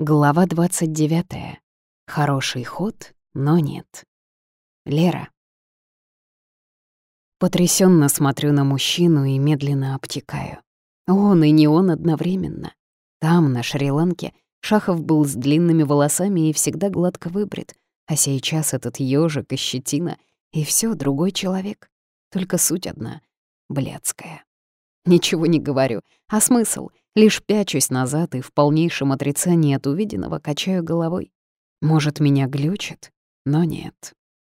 Глава 29. Хороший ход, но нет. Лера. Потрясенно смотрю на мужчину и медленно обтекаю. Он и не он одновременно. Там, на Шри-Ланке, Шахов был с длинными волосами и всегда гладко выбрит, а сейчас этот ёжик и щетина, и все другой человек. Только суть одна — блядская. Ничего не говорю. А смысл? Лишь пячусь назад и в полнейшем отрицании от увиденного качаю головой. Может, меня глючит? Но нет.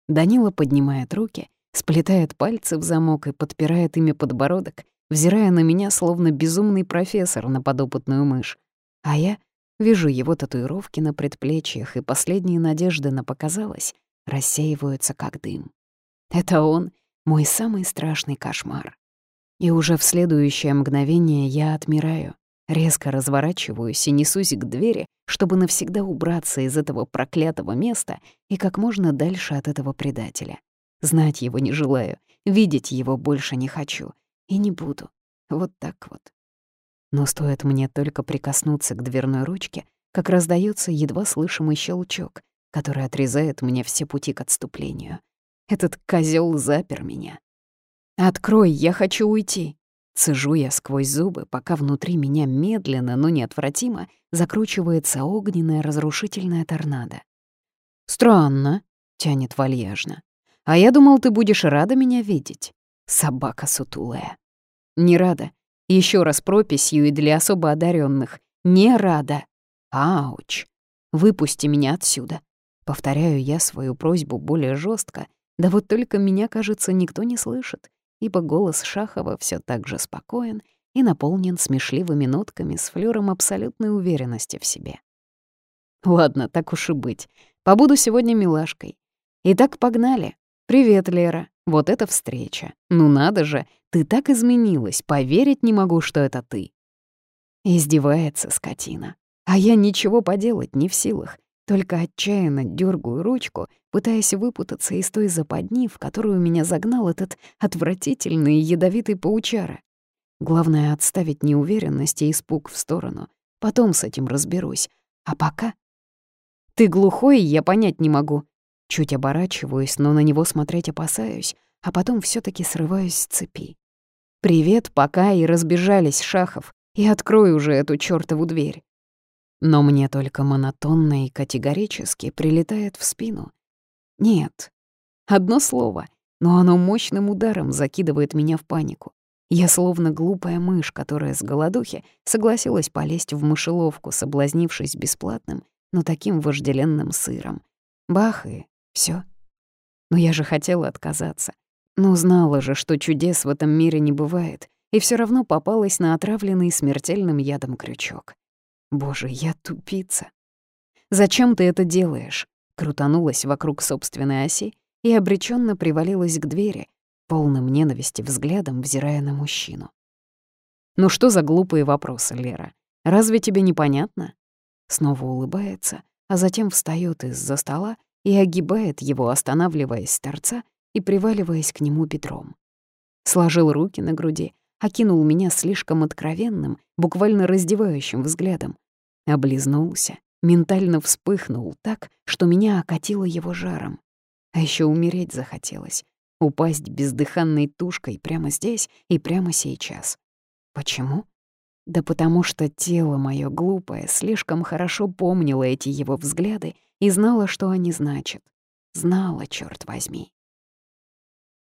Данила поднимает руки, сплетает пальцы в замок и подпирает ими подбородок, взирая на меня, словно безумный профессор на подопытную мышь. А я вижу его татуировки на предплечьях, и последние надежды на показалось рассеиваются как дым. Это он, мой самый страшный кошмар. И уже в следующее мгновение я отмираю, Резко разворачиваюсь и несусь к двери, чтобы навсегда убраться из этого проклятого места и как можно дальше от этого предателя. Знать его не желаю, видеть его больше не хочу. И не буду. Вот так вот. Но стоит мне только прикоснуться к дверной ручке, как раздается едва слышимый щелчок, который отрезает мне все пути к отступлению. Этот козел запер меня. «Открой, я хочу уйти!» Цежу я сквозь зубы, пока внутри меня медленно, но неотвратимо закручивается огненная разрушительная торнадо. «Странно», — тянет вальяжно. «А я думал, ты будешь рада меня видеть. Собака сутулая». «Не рада. Еще раз прописью и для особо одаренных. Не рада. Ауч. Выпусти меня отсюда». Повторяю я свою просьбу более жестко, да вот только меня, кажется, никто не слышит ибо голос Шахова все так же спокоен и наполнен смешливыми нотками с флёром абсолютной уверенности в себе. Ладно, так уж и быть. Побуду сегодня милашкой. Итак, погнали. Привет, Лера. Вот эта встреча. Ну надо же, ты так изменилась, поверить не могу, что это ты. Издевается скотина. А я ничего поделать не в силах. Только отчаянно дергаю ручку, пытаясь выпутаться из той западни, в которую меня загнал этот отвратительный ядовитый паучара. Главное — отставить неуверенность и испуг в сторону. Потом с этим разберусь. А пока... «Ты глухой, я понять не могу». Чуть оборачиваюсь, но на него смотреть опасаюсь, а потом все таки срываюсь с цепи. «Привет, пока» и разбежались, Шахов, и открой уже эту чёртову дверь. Но мне только монотонно и категорически прилетает в спину. Нет. Одно слово, но оно мощным ударом закидывает меня в панику. Я словно глупая мышь, которая с голодухи согласилась полезть в мышеловку, соблазнившись бесплатным, но таким вожделенным сыром. Бах и всё. Но я же хотела отказаться. Но знала же, что чудес в этом мире не бывает, и всё равно попалась на отравленный смертельным ядом крючок. Боже, я тупица. Зачем ты это делаешь? Крутанулась вокруг собственной оси и обреченно привалилась к двери, полным ненависти взглядом взирая на мужчину. «Ну что за глупые вопросы, Лера? Разве тебе непонятно?» Снова улыбается, а затем встаёт из-за стола и огибает его, останавливаясь с торца и приваливаясь к нему бедром. Сложил руки на груди, окинул меня слишком откровенным, буквально раздевающим взглядом. Облизнулся, ментально вспыхнул так, что меня окатило его жаром. А еще умереть захотелось, упасть бездыханной тушкой прямо здесь и прямо сейчас. Почему? Да потому что тело мое глупое слишком хорошо помнило эти его взгляды и знало, что они значат. Знала, черт возьми.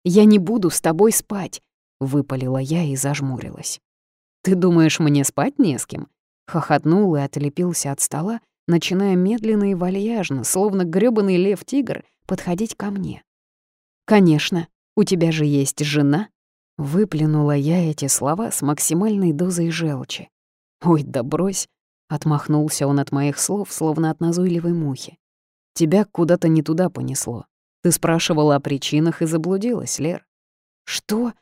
«Я не буду с тобой спать», — выпалила я и зажмурилась. «Ты думаешь, мне спать не с кем?» Хохотнул и отлепился от стола, начиная медленно и вальяжно, словно грёбаный лев-тигр, подходить ко мне. «Конечно, у тебя же есть жена?» Выплюнула я эти слова с максимальной дозой желчи. «Ой, да брось!» — отмахнулся он от моих слов, словно от назойливой мухи. «Тебя куда-то не туда понесло. Ты спрашивала о причинах и заблудилась, Лер». «Что?»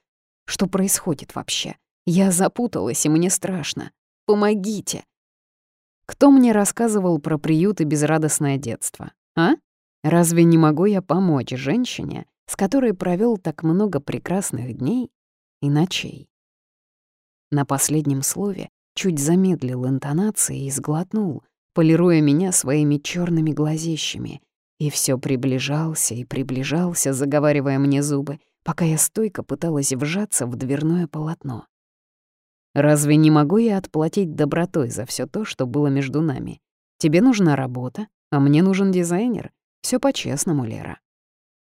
Что происходит вообще? Я запуталась, и мне страшно. Помогите!» Кто мне рассказывал про приют и безрадостное детство, а? Разве не могу я помочь женщине, с которой провел так много прекрасных дней и ночей? На последнем слове чуть замедлил интонации и сглотнул, полируя меня своими черными глазищами, и все приближался и приближался, заговаривая мне зубы, пока я стойко пыталась вжаться в дверное полотно. Разве не могу я отплатить добротой за все то, что было между нами? Тебе нужна работа, а мне нужен дизайнер. Все по-честному, Лера.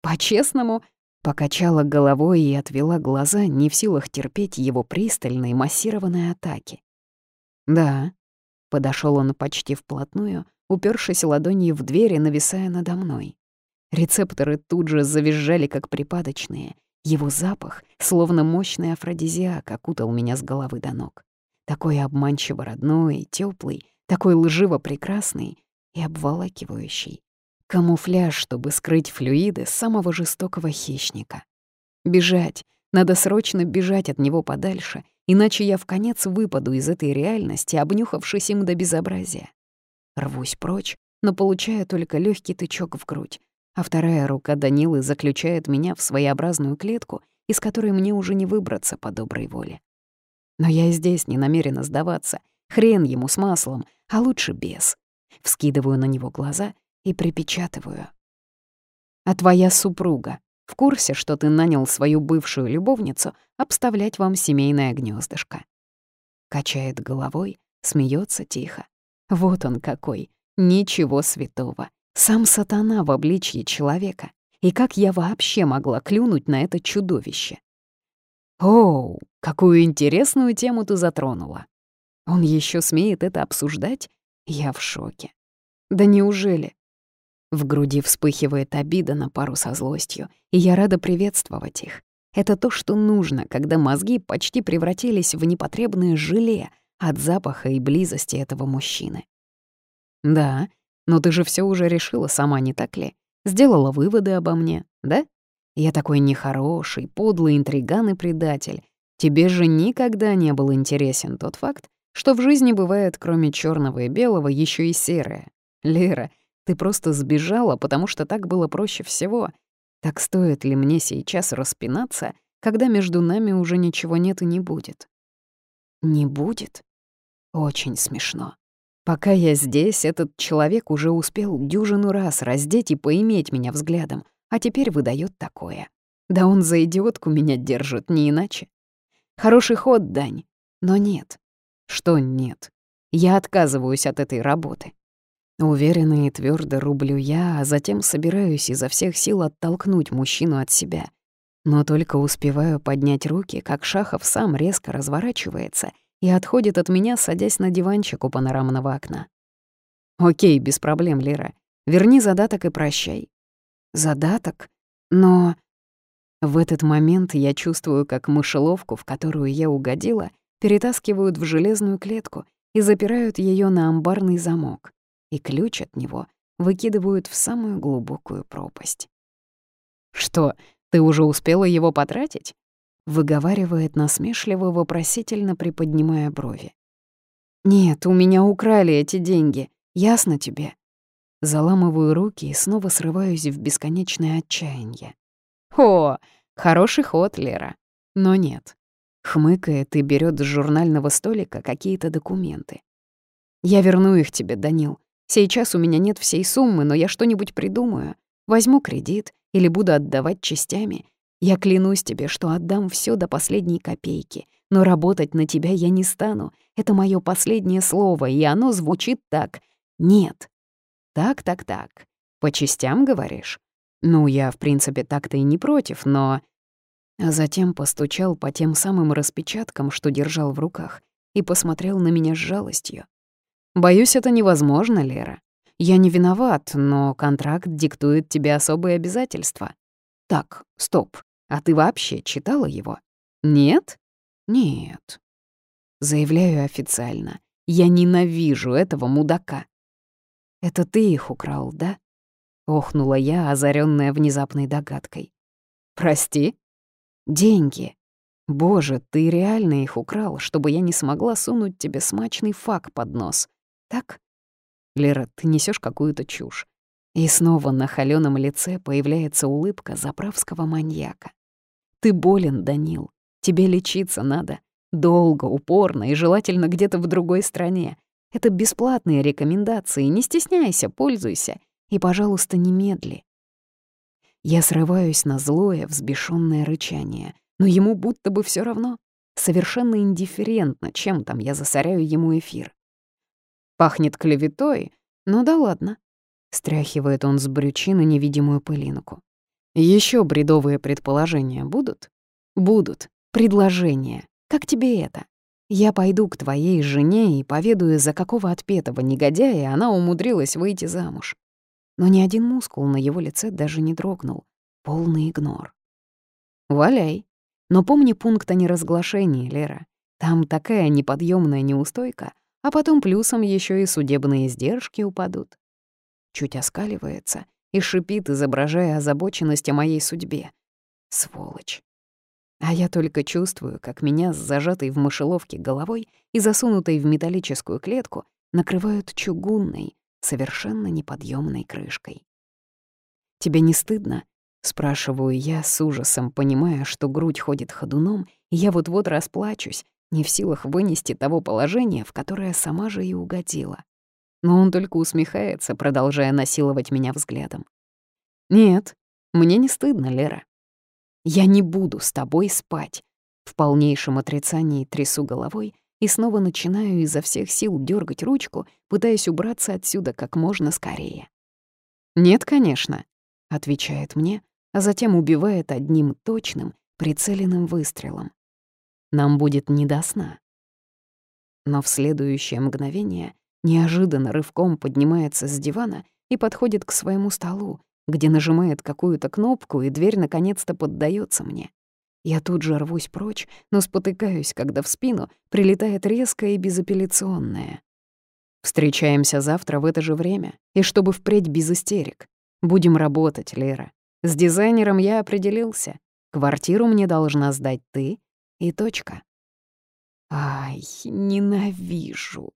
По-честному? Покачала головой и отвела глаза, не в силах терпеть его пристальной массированной атаки. Да, подошел он почти вплотную, упершись ладонью в дверь и нависая надо мной. Рецепторы тут же завизжали, как припадочные — его запах, словно мощный афродизиак, окутал меня с головы до ног. Такой обманчиво родной, теплый, такой лживо прекрасный и обволакивающий. Камуфляж, чтобы скрыть флюиды самого жестокого хищника. Бежать. Надо срочно бежать от него подальше, иначе я в конец выпаду из этой реальности, обнюхавшись им до безобразия. Рвусь прочь, но получаю только легкий тычок в грудь, а вторая рука Данилы заключает меня в своеобразную клетку, из которой мне уже не выбраться по доброй воле. Но я здесь не намерена сдаваться. Хрен ему с маслом, а лучше без. Вскидываю на него глаза и припечатываю. «А твоя супруга в курсе, что ты нанял свою бывшую любовницу обставлять вам семейное гнездышко?» Качает головой, смеется тихо. Вот он какой, ничего святого. Сам сатана в обличье человека. И как я вообще могла клюнуть на это чудовище? Оу, какую интересную тему ты затронула. Он еще смеет это обсуждать? Я в шоке. Да неужели? В груди вспыхивает обида на пару со злостью, и я рада приветствовать их. Это то, что нужно, когда мозги почти превратились в непотребное желе от запаха и близости этого мужчины. Да, но ты же все уже решила сама, не так ли? Сделала выводы обо мне, да? Я такой нехороший, подлый интриган и предатель. Тебе же никогда не был интересен тот факт, что в жизни бывает, кроме черного и белого, еще и серое. Лера, ты просто сбежала, потому что так было проще всего. Так стоит ли мне сейчас распинаться, когда между нами уже ничего нет и не будет? Не будет? Очень смешно. Пока я здесь, этот человек уже успел дюжину раз раздеть и поиметь меня взглядом, а теперь выдает такое. Да он за идиотку меня держит, не иначе. Хороший ход, Дань, но нет. Что нет? Я отказываюсь от этой работы. Уверенно и твердо рублю я, а затем собираюсь изо всех сил оттолкнуть мужчину от себя. Но только успеваю поднять руки, как Шахов сам резко разворачивается — и отходит от меня, садясь на диванчик у панорамного окна. «Окей, без проблем, Лера. Верни задаток и прощай». «Задаток? Но...» В этот момент я чувствую, как мышеловку, в которую я угодила, перетаскивают в железную клетку и запирают ее на амбарный замок, и ключ от него выкидывают в самую глубокую пропасть. «Что, ты уже успела его потратить?» Выговаривает насмешливо, вопросительно приподнимая брови. «Нет, у меня украли эти деньги, ясно тебе?» Заламываю руки и снова срываюсь в бесконечное отчаяние. «О, хороший ход, Лера. Но нет». Хмыкает и берет с журнального столика какие-то документы. «Я верну их тебе, Данил. Сейчас у меня нет всей суммы, но я что-нибудь придумаю. Возьму кредит или буду отдавать частями, я клянусь тебе, что отдам все до последней копейки, но работать на тебя я не стану. Это мое последнее слово, и оно звучит так. Нет. Так, так, так. По частям говоришь? Ну, я, в принципе, так-то и не против, но... А затем постучал по тем самым распечаткам, что держал в руках, и посмотрел на меня с жалостью. «Боюсь, это невозможно, Лера. Я не виноват, но контракт диктует тебе особые обязательства. Так, стоп. А ты вообще читала его? Нет? Нет. Заявляю официально. Я ненавижу этого мудака. Это ты их украл, да? Охнула я, озаренная внезапной догадкой. Прости? Деньги. Боже, ты реально их украл, чтобы я не смогла сунуть тебе смачный фак под нос. Так? Лера, ты несешь какую-то чушь. И снова на холёном лице появляется улыбка заправского маньяка. Ты болен, Данил. Тебе лечиться надо. Долго, упорно и желательно где-то в другой стране. Это бесплатные рекомендации, не стесняйся, пользуйся. И, пожалуйста, немедли. Я срываюсь на злое, взбешенное рычание, но ему будто бы все равно. Совершенно индифферентно, чем там я засоряю ему эфир. Пахнет клеветой, ну да ладно. Стряхивает он с брючины невидимую пылинку. Еще бредовые предположения будут? Будут. Предложения. Как тебе это? Я пойду к твоей жене и поведаю, за какого отпетого негодяя она умудрилась выйти замуж. Но ни один мускул на его лице даже не дрогнул. Полный игнор. Валяй. Но помни пункт о неразглашении, Лера. Там такая неподъемная неустойка, а потом плюсом еще и судебные издержки упадут. Чуть оскаливается и шипит, изображая озабоченность о моей судьбе. Сволочь. А я только чувствую, как меня с зажатой в мышеловке головой и засунутой в металлическую клетку накрывают чугунной, совершенно неподъемной крышкой. «Тебе не стыдно?» — спрашиваю я с ужасом, понимая, что грудь ходит ходуном, и я вот-вот расплачусь, не в силах вынести того положения, в которое сама же и угодила. Но он только усмехается, продолжая насиловать меня взглядом. «Нет, мне не стыдно, Лера. Я не буду с тобой спать». В полнейшем отрицании трясу головой и снова начинаю изо всех сил дергать ручку, пытаясь убраться отсюда как можно скорее. «Нет, конечно», — отвечает мне, а затем убивает одним точным, прицеленным выстрелом. Нам будет не до сна. Но в следующее мгновение неожиданно рывком поднимается с дивана и подходит к своему столу, где нажимает какую-то кнопку, и дверь наконец-то поддается мне. Я тут же рвусь прочь, но спотыкаюсь, когда в спину прилетает резкое и безапелляционное. Встречаемся завтра в это же время, и чтобы впредь без истерик. Будем работать, Лера. С дизайнером я определился. Квартиру мне должна сдать ты, и точка. Ай, ненавижу.